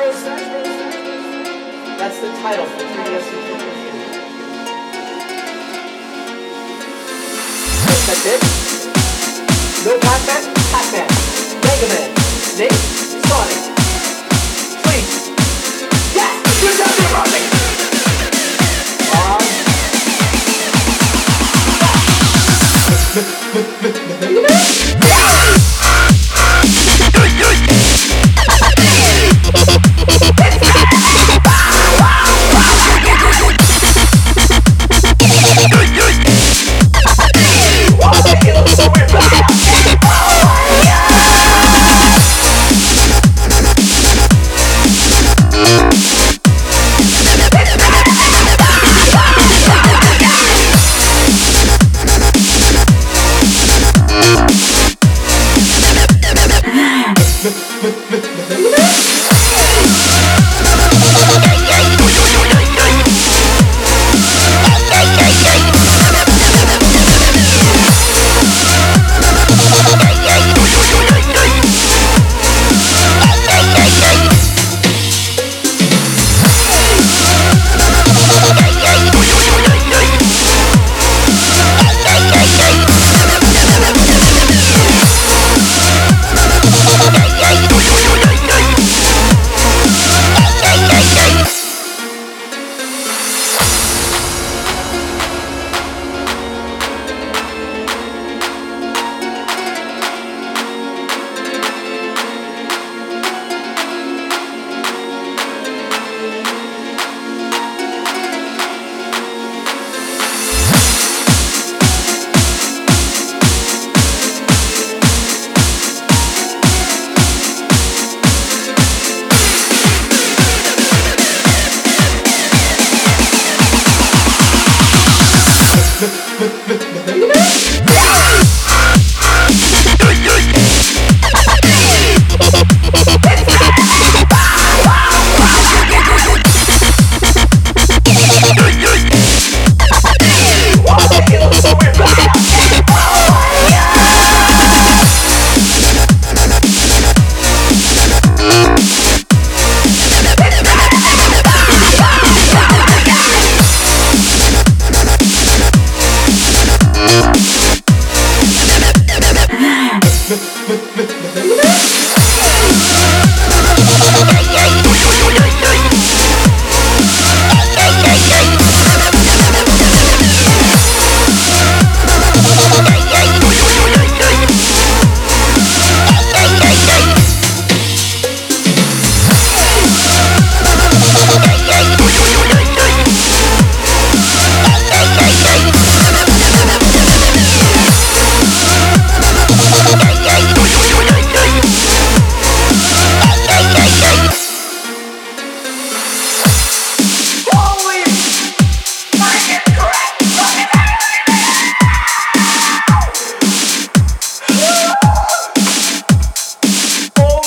That's the title for TDS. That's it. No Pac-Man, Pac-Man, Mega Man, Nick, Sonic. Please. Yeah, you're talking about me. Yeah. Oh. Yeah!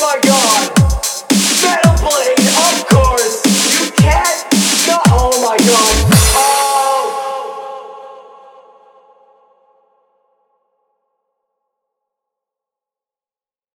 like